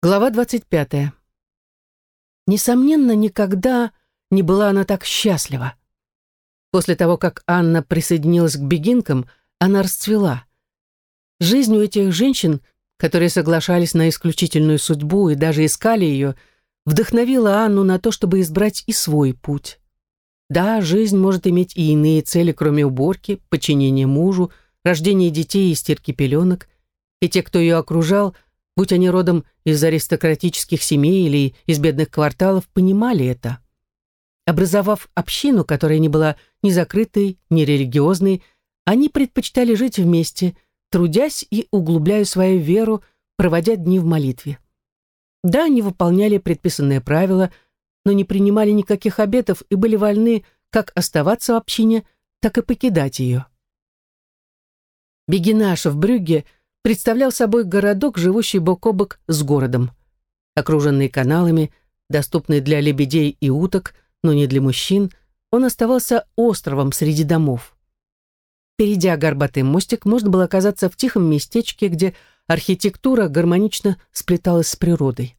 Глава 25. Несомненно, никогда не была она так счастлива. После того, как Анна присоединилась к бегинкам, она расцвела. Жизнь у этих женщин, которые соглашались на исключительную судьбу и даже искали ее, вдохновила Анну на то, чтобы избрать и свой путь. Да, жизнь может иметь и иные цели, кроме уборки, подчинения мужу, рождения детей и стирки пеленок, и те, кто ее окружал – будь они родом из аристократических семей или из бедных кварталов, понимали это. Образовав общину, которая не была ни закрытой, ни религиозной, они предпочитали жить вместе, трудясь и углубляя свою веру, проводя дни в молитве. Да, они выполняли предписанные правила, но не принимали никаких обетов и были вольны как оставаться в общине, так и покидать ее. Бегинаш в Брюгге – представлял собой городок, живущий бок о бок с городом. Окруженный каналами, доступный для лебедей и уток, но не для мужчин, он оставался островом среди домов. Перейдя горбатый мостик, можно было оказаться в тихом местечке, где архитектура гармонично сплеталась с природой.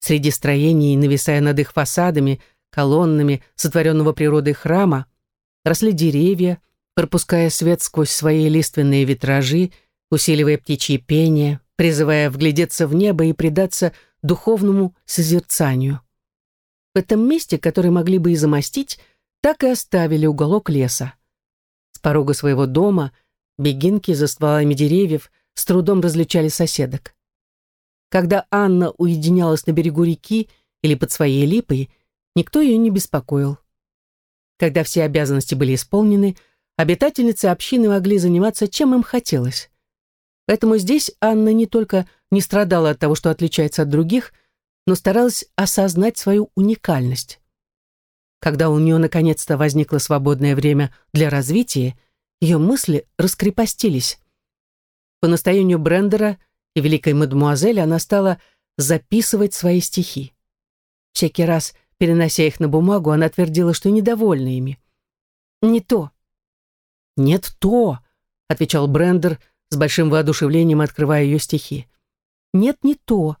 Среди строений, нависая над их фасадами, колоннами сотворенного природой храма, росли деревья, пропуская свет сквозь свои лиственные витражи, усиливая птичье пение, призывая вглядеться в небо и предаться духовному созерцанию. В этом месте, который могли бы и замостить, так и оставили уголок леса. С порога своего дома бегинки за стволами деревьев с трудом различали соседок. Когда Анна уединялась на берегу реки или под своей липой, никто ее не беспокоил. Когда все обязанности были исполнены, обитательницы общины могли заниматься чем им хотелось. Поэтому здесь Анна не только не страдала от того, что отличается от других, но старалась осознать свою уникальность. Когда у нее наконец-то возникло свободное время для развития, ее мысли раскрепостились. По настоянию Брендера и великой мадемуазель она стала записывать свои стихи. Всякий раз, перенося их на бумагу, она твердила, что недовольна ими. «Не то». «Нет то», — отвечал Брендер, с большим воодушевлением открывая ее стихи. «Нет, не то».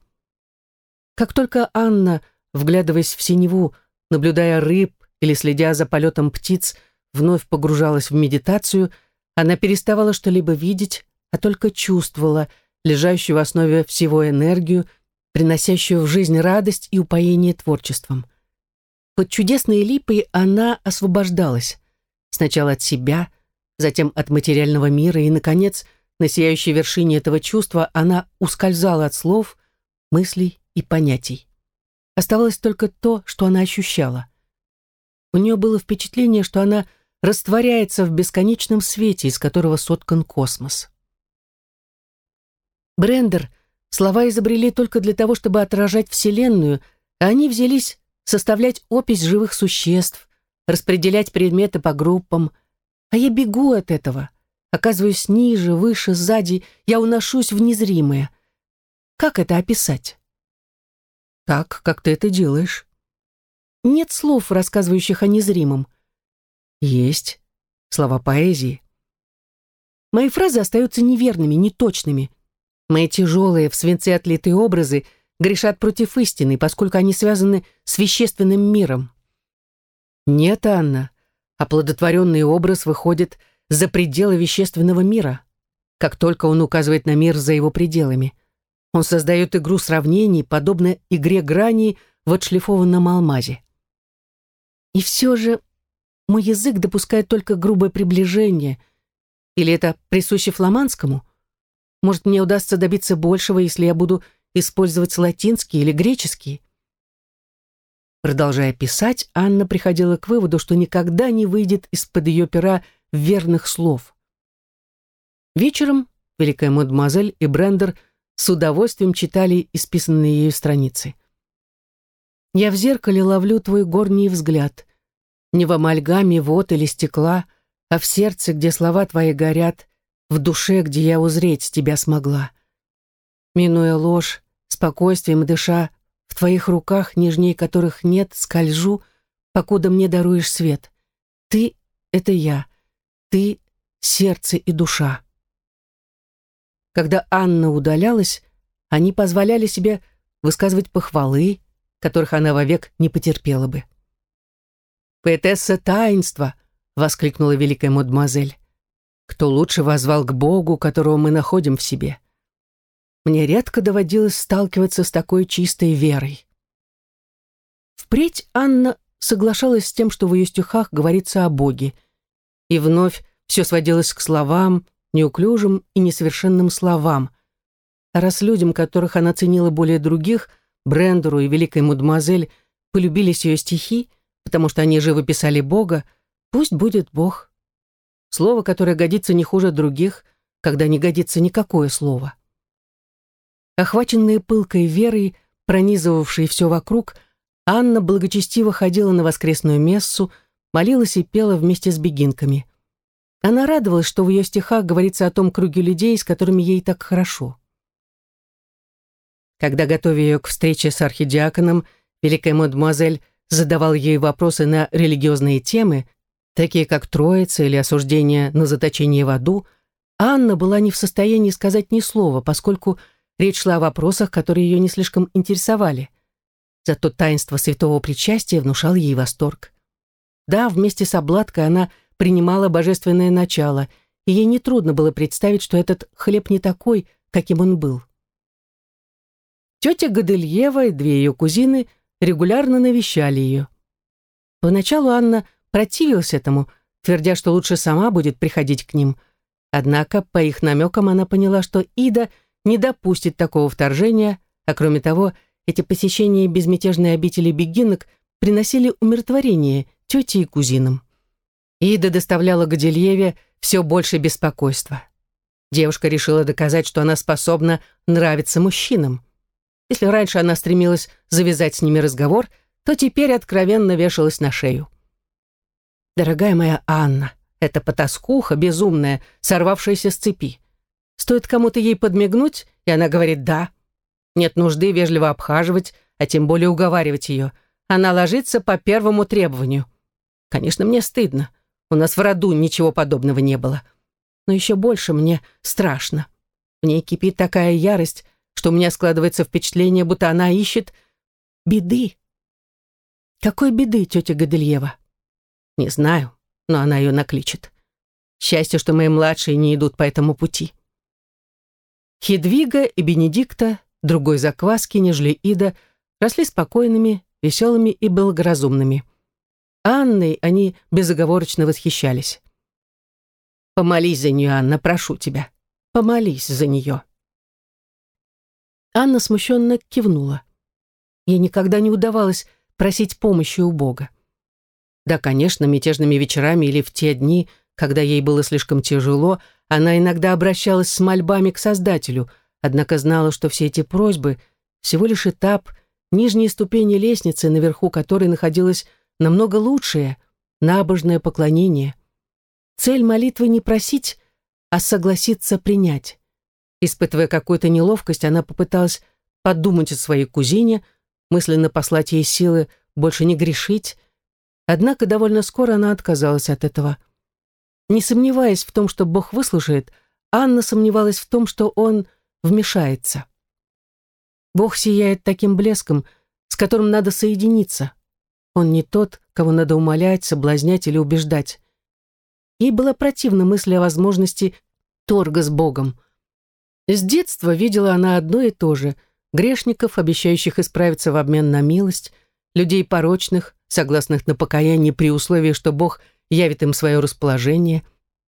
Как только Анна, вглядываясь в синеву, наблюдая рыб или следя за полетом птиц, вновь погружалась в медитацию, она переставала что-либо видеть, а только чувствовала лежащую в основе всего энергию, приносящую в жизнь радость и упоение творчеством. Под чудесной липой она освобождалась. Сначала от себя, затем от материального мира и, наконец, на сияющей вершине этого чувства она ускользала от слов, мыслей и понятий. Оставалось только то, что она ощущала. У нее было впечатление, что она растворяется в бесконечном свете, из которого соткан космос. Брендер слова изобрели только для того, чтобы отражать Вселенную, а они взялись составлять опись живых существ, распределять предметы по группам, а я бегу от этого — Оказываюсь ниже, выше, сзади, я уношусь в незримое. Как это описать? Так, как ты это делаешь. Нет слов, рассказывающих о незримом. Есть. Слова поэзии. Мои фразы остаются неверными, неточными. Мои тяжелые, в свинце отлитые образы грешат против истины, поскольку они связаны с вещественным миром. Нет, Анна, оплодотворенный образ выходит за пределы вещественного мира, как только он указывает на мир за его пределами. Он создает игру сравнений, подобно игре граней в отшлифованном алмазе. И все же мой язык допускает только грубое приближение. Или это присуще фламандскому? Может, мне удастся добиться большего, если я буду использовать латинский или греческий? Продолжая писать, Анна приходила к выводу, что никогда не выйдет из-под ее пера верных слов. Вечером великая мадемуазель и Брендер с удовольствием читали исписанные ею страницы. «Я в зеркале ловлю твой горний взгляд. Не в амальгаме вод или стекла, а в сердце, где слова твои горят, в душе, где я узреть тебя смогла. Минуя ложь, спокойствием дыша, в твоих руках, нежней которых нет, скольжу, покуда мне даруешь свет. Ты — это я. Ты — сердце и душа. Когда Анна удалялась, они позволяли себе высказывать похвалы, которых она вовек не потерпела бы. «Поэтесса таинства!» — воскликнула великая мадемуазель. «Кто лучше возвал к Богу, которого мы находим в себе?» Мне редко доводилось сталкиваться с такой чистой верой. Впредь Анна соглашалась с тем, что в ее стихах говорится о Боге. И вновь все сводилось к словам, неуклюжим и несовершенным словам. А раз людям, которых она ценила более других, Брендеру и Великой Мадемуазель, полюбились ее стихи, потому что они живописали Бога, пусть будет Бог. Слово, которое годится не хуже других, когда не годится никакое слово. Охваченная пылкой верой, пронизывавшей все вокруг, Анна благочестиво ходила на воскресную мессу, молилась и пела вместе с бегинками. Она радовалась, что в ее стихах говорится о том круге людей, с которыми ей так хорошо. Когда, готовя ее к встрече с архидиаконом, великая мадемуазель задавал ей вопросы на религиозные темы, такие как Троица или осуждение на заточение в аду, Анна была не в состоянии сказать ни слова, поскольку Речь шла о вопросах, которые ее не слишком интересовали. Зато таинство святого причастия внушало ей восторг. Да, вместе с обладкой она принимала божественное начало, и ей нетрудно было представить, что этот хлеб не такой, каким он был. Тетя Гадельева и две ее кузины регулярно навещали ее. Поначалу Анна противилась этому, твердя, что лучше сама будет приходить к ним. Однако, по их намекам, она поняла, что Ида — не допустит такого вторжения, а кроме того, эти посещения безмятежной обители бегинок приносили умиротворение тете и кузинам. Ида доставляла Гадильеве все больше беспокойства. Девушка решила доказать, что она способна нравиться мужчинам. Если раньше она стремилась завязать с ними разговор, то теперь откровенно вешалась на шею. «Дорогая моя Анна, эта потаскуха безумная, сорвавшаяся с цепи. Стоит кому-то ей подмигнуть, и она говорит «да». Нет нужды вежливо обхаживать, а тем более уговаривать ее. Она ложится по первому требованию. Конечно, мне стыдно. У нас в роду ничего подобного не было. Но еще больше мне страшно. В ней кипит такая ярость, что у меня складывается впечатление, будто она ищет беды. Какой беды, тетя Гадельева? Не знаю, но она ее накличет. Счастье, что мои младшие не идут по этому пути. Хедвига и Бенедикта, другой закваски, нежели Ида, росли спокойными, веселыми и благоразумными. Анной они безоговорочно восхищались. «Помолись за нее, Анна, прошу тебя. Помолись за нее». Анна смущенно кивнула. Ей никогда не удавалось просить помощи у Бога. Да, конечно, мятежными вечерами или в те дни, когда ей было слишком тяжело, она иногда обращалась с мольбами к Создателю, однако знала, что все эти просьбы — всего лишь этап, нижние ступени лестницы, наверху которой находилось намного лучшее — набожное поклонение. Цель молитвы не просить, а согласиться принять. Испытывая какую-то неловкость, она попыталась подумать о своей кузине, мысленно послать ей силы больше не грешить, однако довольно скоро она отказалась от этого — не сомневаясь в том, что Бог выслушает, Анна сомневалась в том, что Он вмешается. Бог сияет таким блеском, с которым надо соединиться. Он не тот, кого надо умолять, соблазнять или убеждать. Ей была противна мысль о возможности торга с Богом. С детства видела она одно и то же — грешников, обещающих исправиться в обмен на милость, людей порочных, согласных на покаяние при условии, что Бог — явит им свое расположение,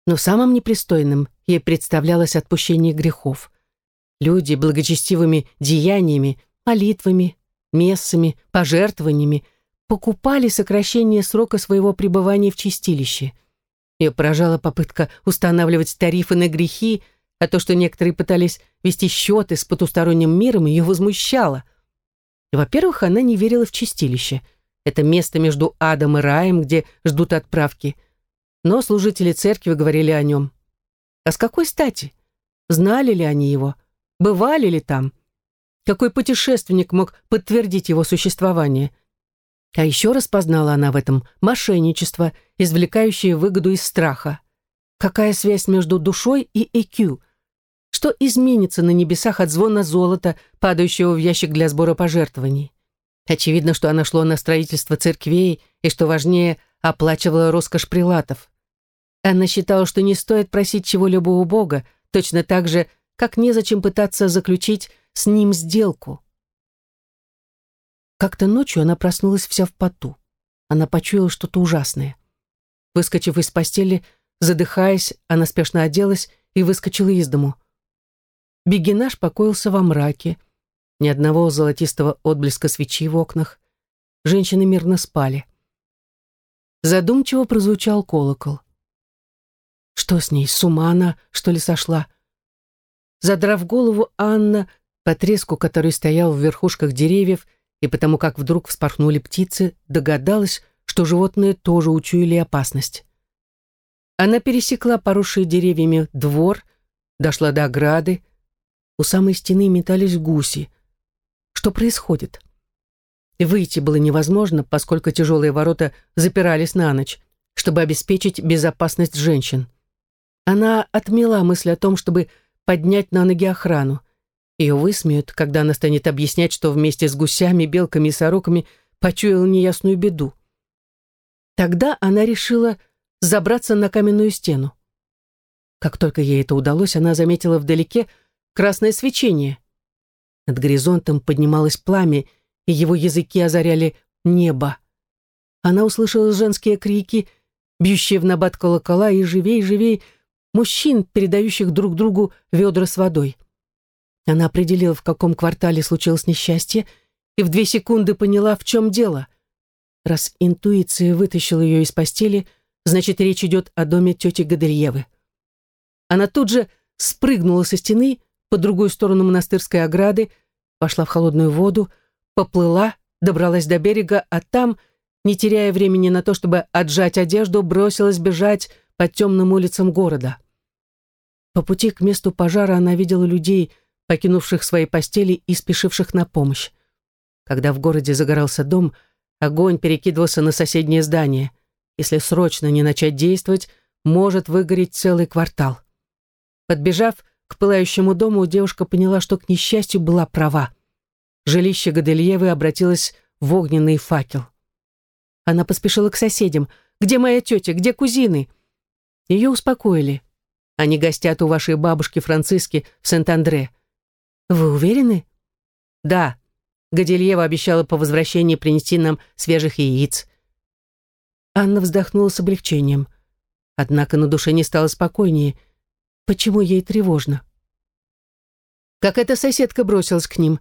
но самым непристойным ей представлялось отпущение грехов. Люди благочестивыми деяниями, молитвами, мессами, пожертвованиями покупали сокращение срока своего пребывания в чистилище. Ее поражала попытка устанавливать тарифы на грехи, а то, что некоторые пытались вести счеты с потусторонним миром, ее возмущало. Во-первых, она не верила в чистилище – это место между адом и раем, где ждут отправки. Но служители церкви говорили о нем. А с какой стати? Знали ли они его? Бывали ли там? Какой путешественник мог подтвердить его существование? А еще распознала она в этом мошенничество, извлекающее выгоду из страха. Какая связь между душой и ЭКЮ? Что изменится на небесах от звона золота, падающего в ящик для сбора пожертвований? Очевидно, что она шло на строительство церквей и, что важнее, оплачивала роскошь прилатов. Она считала, что не стоит просить чего-либо у Бога, точно так же, как незачем пытаться заключить с ним сделку. Как-то ночью она проснулась вся в поту. Она почуяла что-то ужасное. Выскочив из постели, задыхаясь, она спешно оделась и выскочила из дому. Бегинаш покоился во мраке. Ни одного золотистого отблеска свечи в окнах. Женщины мирно спали. Задумчиво прозвучал колокол. Что с ней, с ума она, что ли, сошла? Задрав голову, Анна, по треску, который стоял в верхушках деревьев, и потому как вдруг вспорхнули птицы, догадалась, что животные тоже учуяли опасность. Она пересекла поросший деревьями двор, дошла до ограды. У самой стены метались гуси. Что происходит? Выйти было невозможно, поскольку тяжелые ворота запирались на ночь, чтобы обеспечить безопасность женщин. Она отмела мысль о том, чтобы поднять на ноги охрану. Ее высмеют, когда она станет объяснять, что вместе с гусями, белками и сороками почуяла неясную беду. Тогда она решила забраться на каменную стену. Как только ей это удалось, она заметила вдалеке красное свечение. Над горизонтом поднималось пламя, и его языки озаряли небо. Она услышала женские крики, бьющие в набат колокола, и живей, живей, мужчин, передающих друг другу ведра с водой. Она определила, в каком квартале случилось несчастье, и в две секунды поняла, в чем дело. Раз интуиция вытащила ее из постели, значит, речь идет о доме тети Гадельевы. Она тут же спрыгнула со стены по другую сторону монастырской ограды, пошла в холодную воду, поплыла, добралась до берега, а там, не теряя времени на то, чтобы отжать одежду, бросилась бежать по темным улицам города. По пути к месту пожара она видела людей, покинувших свои постели и спешивших на помощь. Когда в городе загорался дом, огонь перекидывался на соседнее здание. Если срочно не начать действовать, может выгореть целый квартал. Подбежав к пылающему дому, девушка поняла, что, к несчастью, была права. Жилище Гадельевы обратилось в огненный факел. Она поспешила к соседям. «Где моя тетя? Где кузины?» Ее успокоили. Они гостят у вашей бабушки Франциски в Сент-Андре. Вы уверены? Да. Гадильева обещала по возвращении принести нам свежих яиц. Анна вздохнула с облегчением. Однако на душе не стало спокойнее. Почему ей тревожно? Как эта соседка бросилась к ним.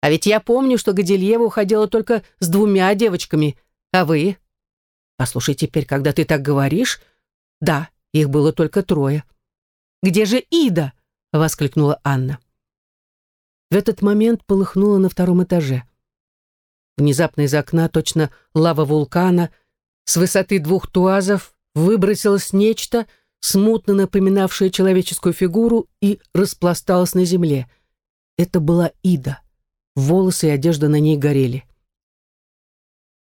А ведь я помню, что Гадильева уходила только с двумя девочками. А вы? Послушай, теперь, когда ты так говоришь, да, их было только трое. «Где же Ида?» — воскликнула Анна. В этот момент полыхнуло на втором этаже. Внезапно из окна, точно лава вулкана, с высоты двух туазов выбросилось нечто, смутно напоминавшее человеческую фигуру, и распласталось на земле. Это была Ида. Волосы и одежда на ней горели.